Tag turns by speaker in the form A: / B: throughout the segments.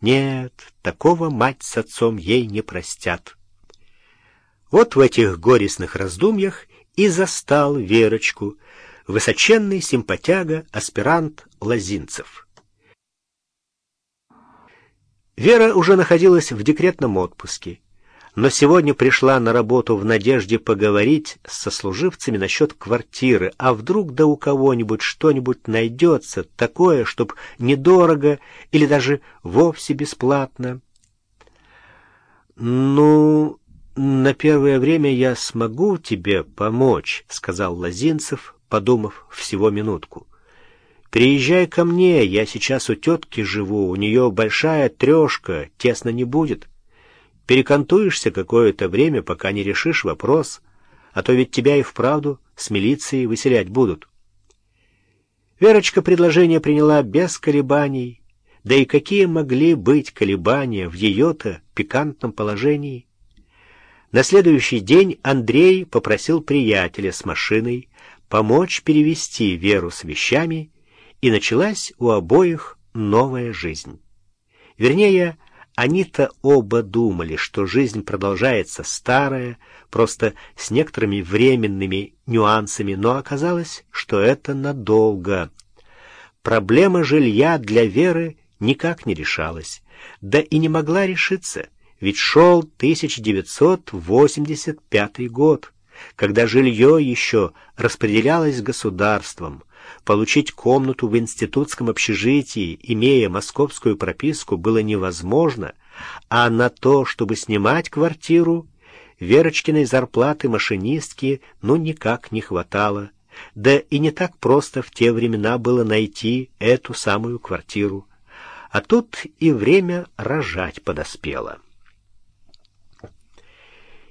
A: Нет, такого мать с отцом ей не простят. Вот в этих горестных раздумьях и застал Верочку, высоченный симпатяга, аспирант Лозинцев. Вера уже находилась в декретном отпуске, но сегодня пришла на работу в надежде поговорить с сослуживцами насчет квартиры, а вдруг да у кого-нибудь что-нибудь найдется такое, чтоб недорого или даже вовсе бесплатно. «Ну, на первое время я смогу тебе помочь», — сказал Лозинцев, подумав всего минутку. «Приезжай ко мне, я сейчас у тетки живу, у нее большая трешка, тесно не будет». Перекантуешься какое-то время, пока не решишь вопрос, а то ведь тебя и вправду с милицией выселять будут. Верочка предложение приняла без колебаний, да и какие могли быть колебания в ее-то пикантном положении? На следующий день Андрей попросил приятеля с машиной помочь перевести Веру с вещами, и началась у обоих новая жизнь. Вернее, они-то оба думали, что жизнь продолжается старая, просто с некоторыми временными нюансами, но оказалось, что это надолго. Проблема жилья для Веры никак не решалась, да и не могла решиться, ведь шел 1985 год, когда жилье еще распределялось государством, Получить комнату в институтском общежитии, имея московскую прописку, было невозможно, а на то, чтобы снимать квартиру, Верочкиной зарплаты машинистки ну никак не хватало. Да и не так просто в те времена было найти эту самую квартиру. А тут и время рожать подоспело.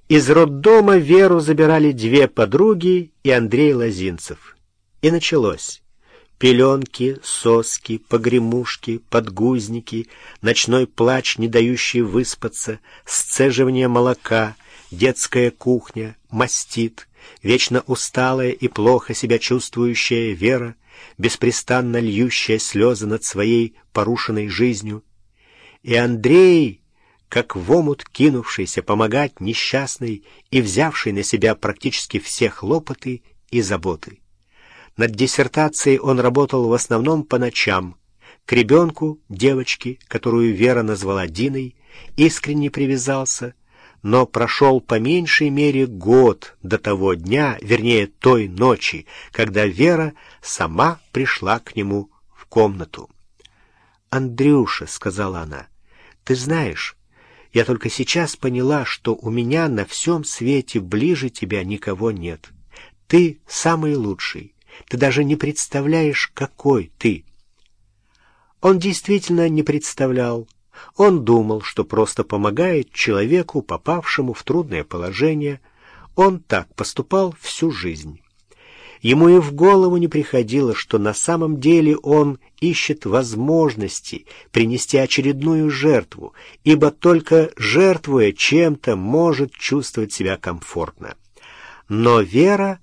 A: Из роддома Веру забирали две подруги и Андрей Лозинцев. И началось. Пеленки, соски, погремушки, подгузники, ночной плач, не дающий выспаться, сцеживание молока, детская кухня, мастит, вечно усталая и плохо себя чувствующая Вера, беспрестанно льющая слезы над своей порушенной жизнью. И Андрей, как в омут кинувшийся помогать несчастной и взявший на себя практически все хлопоты и заботы. Над диссертацией он работал в основном по ночам. К ребенку, девочке, которую Вера назвала Диной, искренне привязался, но прошел по меньшей мере год до того дня, вернее, той ночи, когда Вера сама пришла к нему в комнату. «Андрюша», — сказала она, — «ты знаешь, я только сейчас поняла, что у меня на всем свете ближе тебя никого нет. Ты самый лучший». Ты даже не представляешь, какой ты. Он действительно не представлял. Он думал, что просто помогает человеку, попавшему в трудное положение. Он так поступал всю жизнь. Ему и в голову не приходило, что на самом деле он ищет возможности принести очередную жертву, ибо только жертвуя чем-то может чувствовать себя комфортно. Но Вера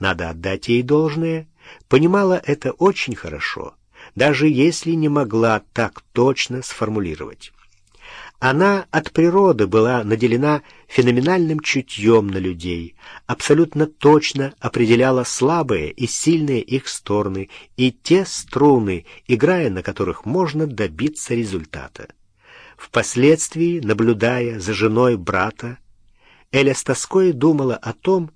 A: надо отдать ей должное, понимала это очень хорошо, даже если не могла так точно сформулировать. Она от природы была наделена феноменальным чутьем на людей, абсолютно точно определяла слабые и сильные их стороны и те струны, играя на которых можно добиться результата. Впоследствии, наблюдая за женой брата, Эля с тоской думала о том,